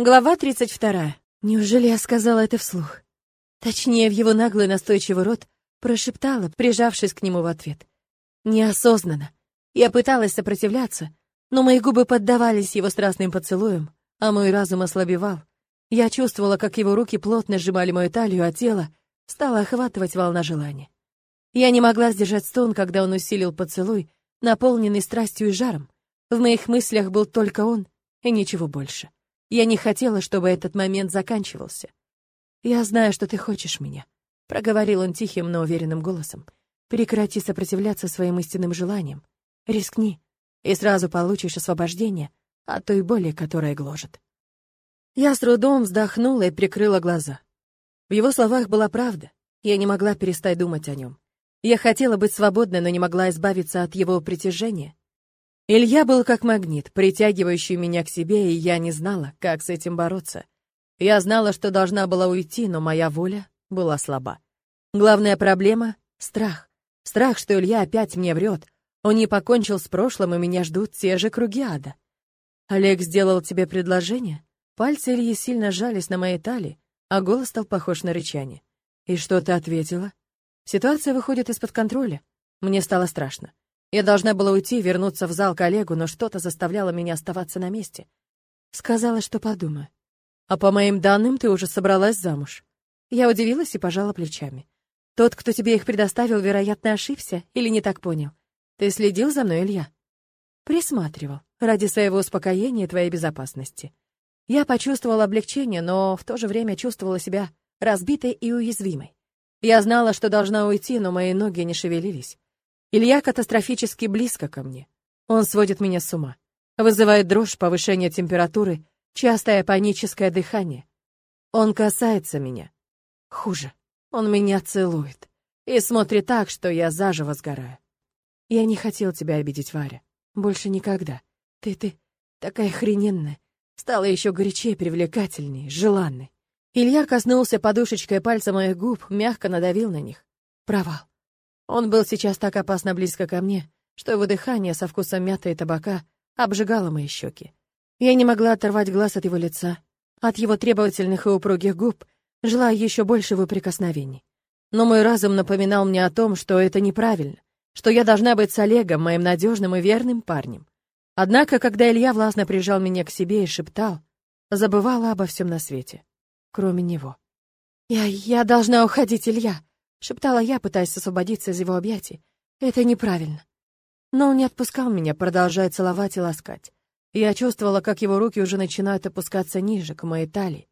Глава 32. Неужели я сказала это вслух? Точнее, в его наглый настойчивый рот прошептала, прижавшись к нему в ответ. Неосознанно. Я пыталась сопротивляться, но мои губы поддавались его страстным поцелуям, а мой разум ослабевал. Я чувствовала, как его руки плотно сжимали мою талию, а тело стало охватывать волна желания. Я не могла сдержать стон, когда он усилил поцелуй, наполненный страстью и жаром. В моих мыслях был только он и ничего больше. Я не хотела, чтобы этот момент заканчивался. «Я знаю, что ты хочешь меня», — проговорил он тихим, но уверенным голосом. «Прекрати сопротивляться своим истинным желаниям. Рискни, и сразу получишь освобождение от той боли, которая гложет». Я с трудом вздохнула и прикрыла глаза. В его словах была правда. Я не могла перестать думать о нем. Я хотела быть свободной, но не могла избавиться от его притяжения. Илья был как магнит, притягивающий меня к себе, и я не знала, как с этим бороться. Я знала, что должна была уйти, но моя воля была слаба. Главная проблема — страх. Страх, что Илья опять мне врет. Он не покончил с прошлым, и меня ждут те же круги ада. Олег сделал тебе предложение? Пальцы Ильи сильно сжались на моей талии, а голос стал похож на рычание. И что ты ответила? Ситуация выходит из-под контроля. Мне стало страшно. Я должна была уйти, вернуться в зал коллегу, но что-то заставляло меня оставаться на месте. Сказала, что подумаю. А по моим данным, ты уже собралась замуж. Я удивилась и пожала плечами. Тот, кто тебе их предоставил, вероятно, ошибся или не так понял. Ты следил за мной, Илья? Присматривал, ради своего успокоения и твоей безопасности. Я почувствовала облегчение, но в то же время чувствовала себя разбитой и уязвимой. Я знала, что должна уйти, но мои ноги не шевелились. Илья катастрофически близко ко мне. Он сводит меня с ума. Вызывает дрожь, повышение температуры, частое паническое дыхание. Он касается меня. Хуже. Он меня целует. И смотрит так, что я заживо сгораю. Я не хотел тебя обидеть, Варя. Больше никогда. Ты, ты такая охрененная. Стала еще горячее, привлекательнее, желанной. Илья коснулся подушечкой пальца моих губ, мягко надавил на них. Провал. Он был сейчас так опасно близко ко мне, что его дыхание со вкусом мяты и табака обжигало мои щеки. Я не могла оторвать глаз от его лица, от его требовательных и упругих губ, желая еще большего прикосновений. Но мой разум напоминал мне о том, что это неправильно, что я должна быть с Олегом, моим надежным и верным парнем. Однако, когда Илья властно прижал меня к себе и шептал, забывала обо всем на свете, кроме него. «Я... я должна уходить, Илья!» — шептала я, пытаясь освободиться из его объятий. «Это неправильно». Но он не отпускал меня, продолжая целовать и ласкать. Я чувствовала, как его руки уже начинают опускаться ниже, к моей талии.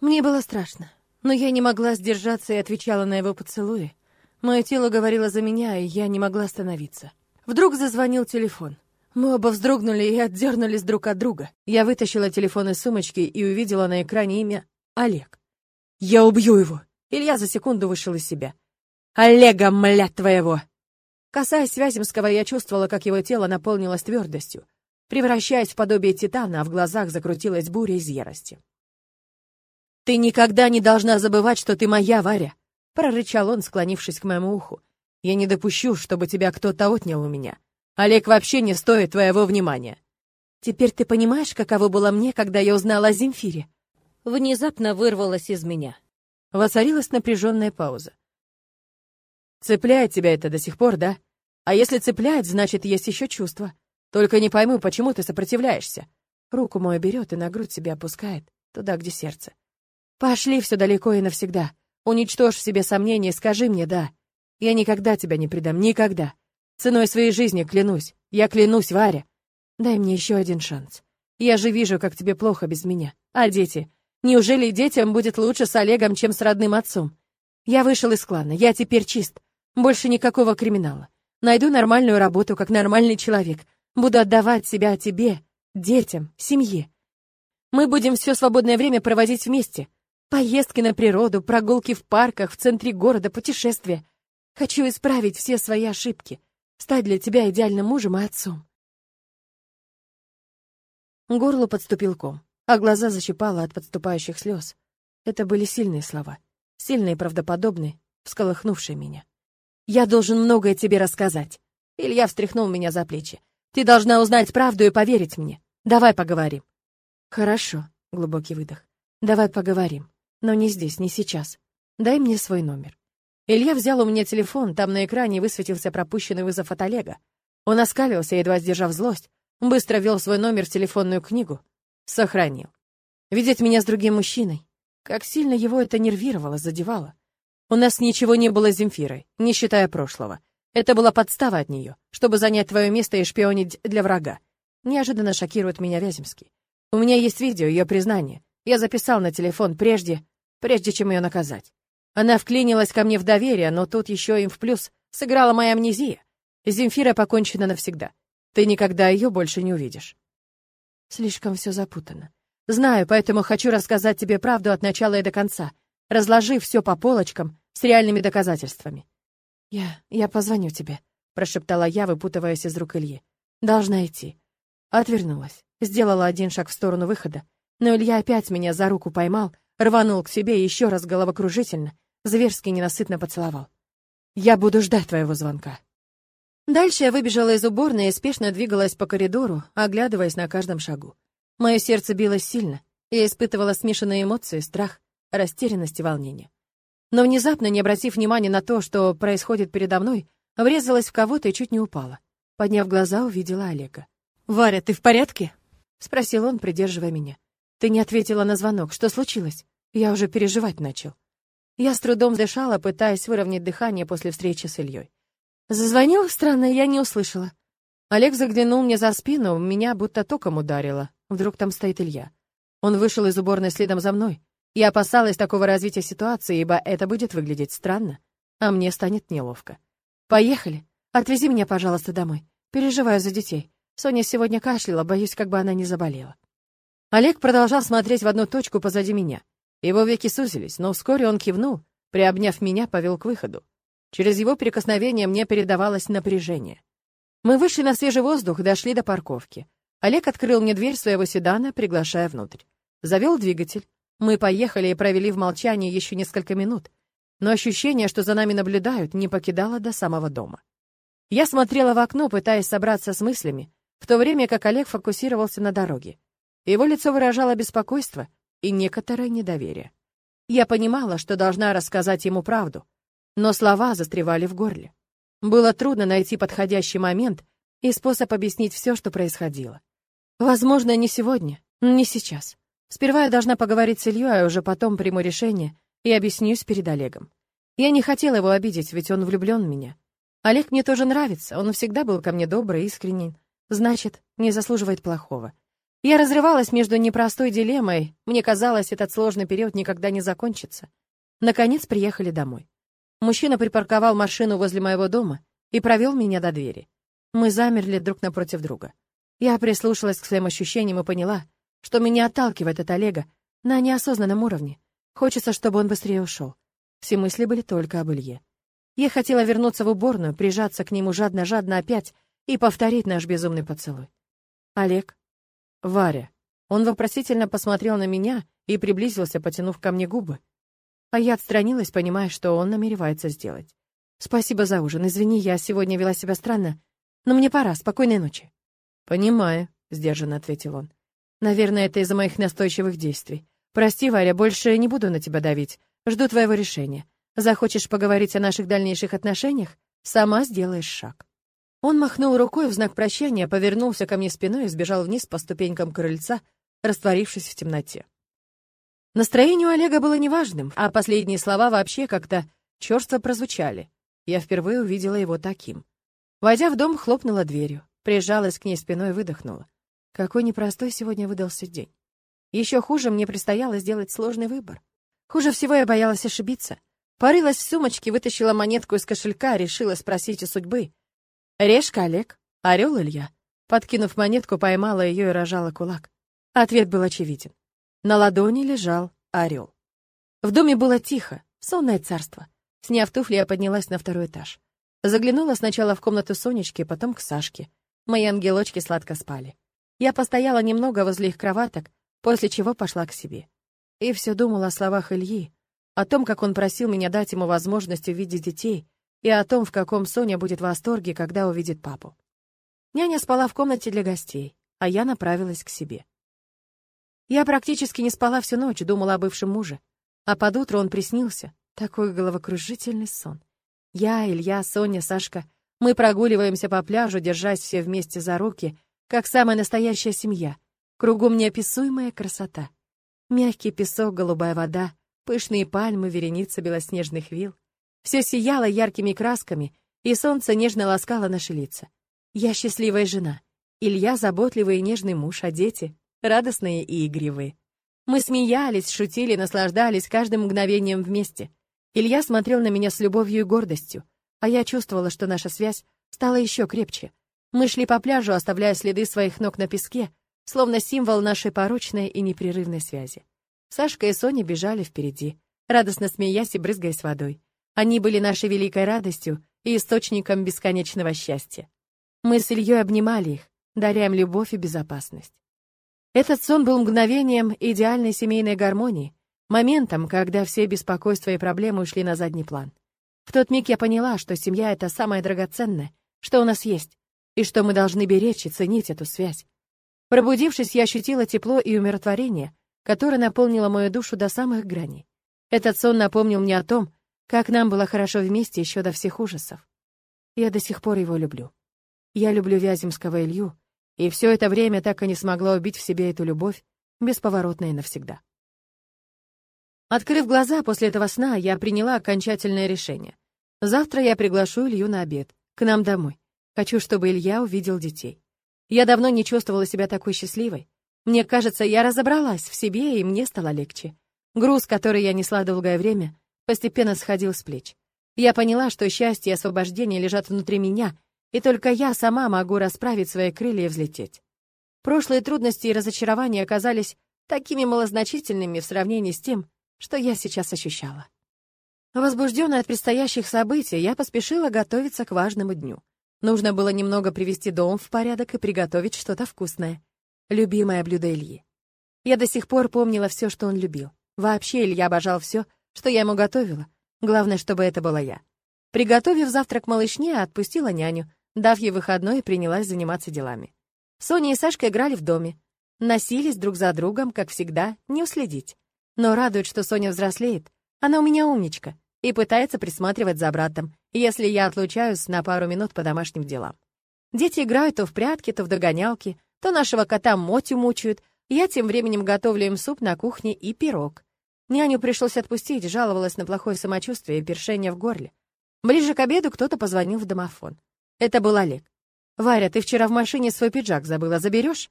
Мне было страшно, но я не могла сдержаться и отвечала на его поцелуи. Мое тело говорило за меня, и я не могла остановиться. Вдруг зазвонил телефон. Мы оба вздрогнули и отдернулись друг от друга. Я вытащила телефон из сумочки и увидела на экране имя Олег. «Я убью его!» Илья за секунду вышел из себя. «Олега, млядь твоего!» Касаясь Вяземского, я чувствовала, как его тело наполнилось твердостью. Превращаясь в подобие титана, а в глазах закрутилась буря из ярости. «Ты никогда не должна забывать, что ты моя, Варя!» — прорычал он, склонившись к моему уху. «Я не допущу, чтобы тебя кто-то отнял у меня. Олег вообще не стоит твоего внимания». «Теперь ты понимаешь, каково было мне, когда я узнала о Земфире?» Внезапно вырвалось из меня. Воцарилась напряженная пауза. Цепляет тебя это до сих пор, да? А если цепляет, значит, есть еще чувство. Только не пойму, почему ты сопротивляешься. Руку мою берет и на грудь себя опускает, туда, где сердце. Пошли все далеко и навсегда. Уничтожь в себе сомнения, скажи мне «да». Я никогда тебя не предам, никогда. Ценой своей жизни клянусь. Я клянусь, Варя. Дай мне еще один шанс. Я же вижу, как тебе плохо без меня. А дети? Неужели детям будет лучше с Олегом, чем с родным отцом? Я вышел из клана, я теперь чист. Больше никакого криминала. Найду нормальную работу, как нормальный человек. Буду отдавать себя тебе, детям, семье. Мы будем все свободное время проводить вместе. Поездки на природу, прогулки в парках, в центре города, путешествия. Хочу исправить все свои ошибки, стать для тебя идеальным мужем и отцом. Горло подступил ком, а глаза защипало от подступающих слез. Это были сильные слова, сильные и правдоподобные, всколыхнувшие меня. Я должен многое тебе рассказать. Илья встряхнул меня за плечи. Ты должна узнать правду и поверить мне. Давай поговорим. Хорошо. глубокий выдох. Давай поговорим. Но не здесь, не сейчас. Дай мне свой номер. Илья взял у меня телефон, там на экране высветился пропущенный вызов от Олега. Он оскалился, едва сдержав злость, быстро ввел свой номер в телефонную книгу. Сохранил. Видеть меня с другим мужчиной. Как сильно его это нервировало, задевало. У нас ничего не было с Земфирой, не считая прошлого. Это была подстава от нее, чтобы занять твое место и шпионить для врага. Неожиданно шокирует меня Вяземский. У меня есть видео, ее признание. Я записал на телефон прежде, прежде чем ее наказать. Она вклинилась ко мне в доверие, но тут еще им в плюс сыграла моя амнезия. Земфира покончена навсегда. Ты никогда ее больше не увидишь. Слишком все запутано. Знаю, поэтому хочу рассказать тебе правду от начала и до конца, разложив все по полочкам с реальными доказательствами. Я... я позвоню тебе, прошептала я, выпутываясь из рук Ильи. Должна идти. Отвернулась, сделала один шаг в сторону выхода, но Илья опять меня за руку поймал, рванул к себе еще раз головокружительно, зверски ненасытно поцеловал. «Я буду ждать твоего звонка». Дальше я выбежала из уборной и спешно двигалась по коридору, оглядываясь на каждом шагу. Мое сердце билось сильно, я испытывала смешанные эмоции, страх, растерянность и волнение. Но внезапно, не обратив внимания на то, что происходит передо мной, врезалась в кого-то и чуть не упала. Подняв глаза, увидела Олега. «Варя, ты в порядке?» — спросил он, придерживая меня. «Ты не ответила на звонок. Что случилось? Я уже переживать начал». Я с трудом дышала, пытаясь выровнять дыхание после встречи с Ильей. Зазвонил, странно, я не услышала. Олег заглянул мне за спину, меня будто током ударило. Вдруг там стоит Илья. Он вышел из уборной следом за мной. Я опасалась такого развития ситуации, ибо это будет выглядеть странно, а мне станет неловко. «Поехали. Отвези меня, пожалуйста, домой. Переживаю за детей. Соня сегодня кашляла, боюсь, как бы она не заболела. Олег продолжал смотреть в одну точку позади меня. Его веки сузились, но вскоре он кивнул, приобняв меня, повел к выходу. Через его прикосновение мне передавалось напряжение. Мы вышли на свежий воздух, дошли до парковки. Олег открыл мне дверь своего седана, приглашая внутрь. Завел двигатель. Мы поехали и провели в молчании еще несколько минут, но ощущение, что за нами наблюдают, не покидало до самого дома. Я смотрела в окно, пытаясь собраться с мыслями, в то время как Олег фокусировался на дороге. Его лицо выражало беспокойство и некоторое недоверие. Я понимала, что должна рассказать ему правду, но слова застревали в горле. Было трудно найти подходящий момент и способ объяснить все, что происходило. Возможно, не сегодня, не сейчас. Сперва я должна поговорить с Ильей, а уже потом приму решение и объяснюсь перед Олегом. Я не хотела его обидеть, ведь он влюблен в меня. Олег мне тоже нравится, он всегда был ко мне добрый, искренний, Значит, не заслуживает плохого. Я разрывалась между непростой дилеммой. Мне казалось, этот сложный период никогда не закончится. Наконец приехали домой. Мужчина припарковал машину возле моего дома и провел меня до двери. Мы замерли друг напротив друга. Я прислушалась к своим ощущениям и поняла, что меня отталкивает от Олега на неосознанном уровне. Хочется, чтобы он быстрее ушел. Все мысли были только об Илье. Я хотела вернуться в уборную, прижаться к нему жадно-жадно опять и повторить наш безумный поцелуй. Олег. Варя. Он вопросительно посмотрел на меня и приблизился, потянув ко мне губы. А я отстранилась, понимая, что он намеревается сделать. «Спасибо за ужин. Извини, я сегодня вела себя странно. Но мне пора. Спокойной ночи». «Понимаю», — сдержанно ответил он. «Наверное, это из-за моих настойчивых действий. Прости, Варя, больше не буду на тебя давить. Жду твоего решения. Захочешь поговорить о наших дальнейших отношениях? Сама сделаешь шаг». Он махнул рукой в знак прощания, повернулся ко мне спиной и сбежал вниз по ступенькам крыльца, растворившись в темноте. Настроение у Олега было неважным, а последние слова вообще как-то черство прозвучали. Я впервые увидела его таким. Войдя в дом, хлопнула дверью, прижалась к ней спиной и выдохнула. Какой непростой сегодня выдался день. Еще хуже мне предстояло сделать сложный выбор. Хуже всего я боялась ошибиться. Порылась в сумочке, вытащила монетку из кошелька, решила спросить у судьбы, Решка Олег, орел Илья. Подкинув монетку, поймала ее и рожала кулак. Ответ был очевиден. На ладони лежал орел. В доме было тихо, сонное царство. Сняв туфли, я поднялась на второй этаж. Заглянула сначала в комнату Сонечки, потом к Сашке. Мои ангелочки сладко спали. Я постояла немного возле их кроваток, после чего пошла к себе. И все думала о словах Ильи, о том, как он просил меня дать ему возможность увидеть детей, и о том, в каком Соня будет в восторге, когда увидит папу. Няня спала в комнате для гостей, а я направилась к себе. Я практически не спала всю ночь, думала о бывшем муже. А под утро он приснился. Такой головокружительный сон. Я, Илья, Соня, Сашка. Мы прогуливаемся по пляжу, держась все вместе за руки, как самая настоящая семья. Кругом неописуемая красота. Мягкий песок, голубая вода, пышные пальмы, вереница белоснежных вил. Все сияло яркими красками, и солнце нежно ласкало наши лица. Я счастливая жена. Илья заботливый и нежный муж, а дети радостные и игривые. Мы смеялись, шутили, наслаждались каждым мгновением вместе. Илья смотрел на меня с любовью и гордостью, а я чувствовала, что наша связь стала еще крепче. Мы шли по пляжу, оставляя следы своих ног на песке, словно символ нашей порочной и непрерывной связи. Сашка и Соня бежали впереди, радостно смеясь и брызгаясь водой. Они были нашей великой радостью и источником бесконечного счастья. Мы с Ильей обнимали их, даря им любовь и безопасность. Этот сон был мгновением идеальной семейной гармонии, моментом, когда все беспокойства и проблемы ушли на задний план. В тот миг я поняла, что семья — это самое драгоценное, что у нас есть, и что мы должны беречь и ценить эту связь. Пробудившись, я ощутила тепло и умиротворение, которое наполнило мою душу до самых граней. Этот сон напомнил мне о том, как нам было хорошо вместе еще до всех ужасов. Я до сих пор его люблю. Я люблю Вяземского Илью, и все это время так и не смогла убить в себе эту любовь, бесповоротно навсегда. Открыв глаза после этого сна, я приняла окончательное решение. Завтра я приглашу Илью на обед, к нам домой. Хочу, чтобы Илья увидел детей. Я давно не чувствовала себя такой счастливой. Мне кажется, я разобралась в себе, и мне стало легче. Груз, который я несла долгое время, постепенно сходил с плеч. Я поняла, что счастье и освобождение лежат внутри меня — и только я сама могу расправить свои крылья и взлететь. Прошлые трудности и разочарования оказались такими малозначительными в сравнении с тем, что я сейчас ощущала. Возбужденная от предстоящих событий, я поспешила готовиться к важному дню. Нужно было немного привести дом в порядок и приготовить что-то вкусное. Любимое блюдо Ильи. Я до сих пор помнила все, что он любил. Вообще Илья обожал все, что я ему готовила. Главное, чтобы это была я. Приготовив завтрак малышне, отпустила няню, Дав ей выходной, принялась заниматься делами. Соня и Сашка играли в доме. Носились друг за другом, как всегда, не уследить. Но радует, что Соня взрослеет. Она у меня умничка и пытается присматривать за братом, если я отлучаюсь на пару минут по домашним делам. Дети играют то в прятки, то в догонялки, то нашего кота Мотю мучают. Я тем временем готовлю им суп на кухне и пирог. Няню пришлось отпустить, жаловалась на плохое самочувствие и першение в горле. Ближе к обеду кто-то позвонил в домофон. Это был Олег. «Варя, ты вчера в машине свой пиджак забыла, заберешь?»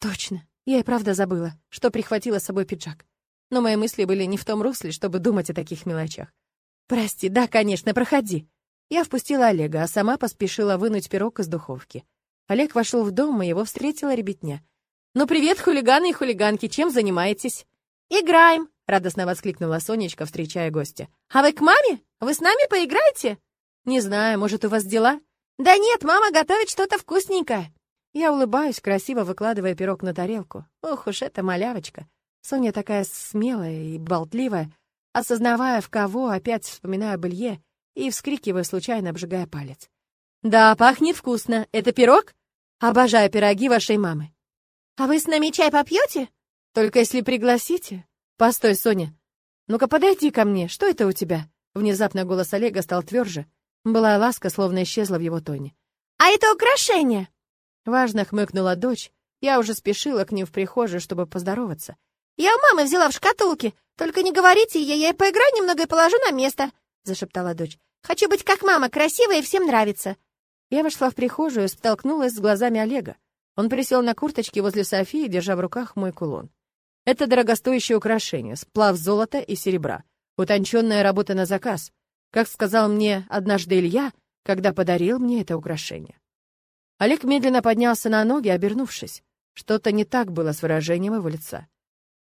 «Точно. Я и правда забыла, что прихватила с собой пиджак. Но мои мысли были не в том русле, чтобы думать о таких мелочах. «Прости, да, конечно, проходи». Я впустила Олега, а сама поспешила вынуть пирог из духовки. Олег вошел в дом, и его встретила ребятня. «Ну привет, хулиганы и хулиганки, чем занимаетесь?» «Играем!» — радостно воскликнула Сонечка, встречая гостя. «А вы к маме? Вы с нами поиграете?» «Не знаю, может, у вас дела?» «Да нет, мама готовит что-то вкусненькое!» Я улыбаюсь, красиво выкладывая пирог на тарелку. Ох уж эта малявочка. Соня такая смелая и болтливая, осознавая, в кого, опять вспоминаю об и вскрикивая, случайно обжигая палец. «Да, пахнет вкусно. Это пирог? Обожаю пироги вашей мамы». «А вы с нами чай попьете?» «Только если пригласите». «Постой, Соня. Ну-ка подойди ко мне. Что это у тебя?» Внезапно голос Олега стал тверже, была ласка словно исчезла в его тоне. «А это украшение!» Важно хмыкнула дочь. Я уже спешила к ним в прихожую, чтобы поздороваться. «Я у мамы взяла в шкатулке. Только не говорите ей, я поиграю немного и положу на место», — зашептала дочь. «Хочу быть как мама, красивая и всем нравится». Я вошла в прихожую и столкнулась с глазами Олега. Он присел на курточке возле Софии, держа в руках мой кулон. Это дорогостоящее украшение, сплав золота и серебра, утонченная работа на заказ как сказал мне однажды Илья, когда подарил мне это украшение. Олег медленно поднялся на ноги, обернувшись. Что-то не так было с выражением его лица.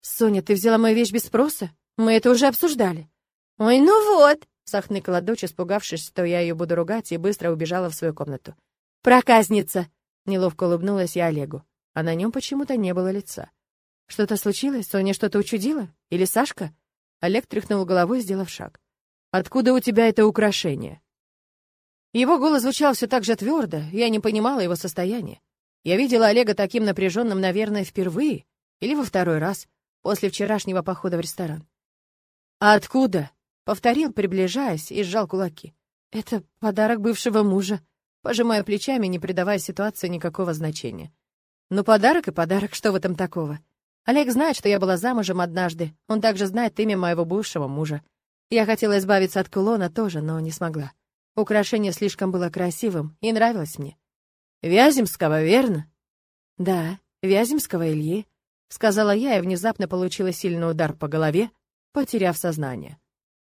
«Соня, ты взяла мою вещь без спроса? Мы это уже обсуждали». «Ой, ну вот!» — сахныкала дочь, испугавшись, что я ее буду ругать, и быстро убежала в свою комнату. «Проказница!» — неловко улыбнулась я Олегу, а на нем почему-то не было лица. «Что-то случилось? Соня что-то учудила? Или Сашка?» Олег тряхнул головой, сделав шаг. Откуда у тебя это украшение?» Его голос звучал все так же твердо, я не понимала его состояния. Я видела Олега таким напряженным, наверное, впервые. Или во второй раз, после вчерашнего похода в ресторан. «А откуда?» — повторил, приближаясь, и сжал кулаки. «Это подарок бывшего мужа», пожимая плечами, не придавая ситуации никакого значения. «Ну, подарок и подарок, что в этом такого?» Олег знает, что я была замужем однажды. Он также знает имя моего бывшего мужа. Я хотела избавиться от кулона тоже, но не смогла. Украшение слишком было красивым и нравилось мне. «Вяземского, верно?» «Да, Вяземского Ильи», — сказала я и внезапно получила сильный удар по голове, потеряв сознание.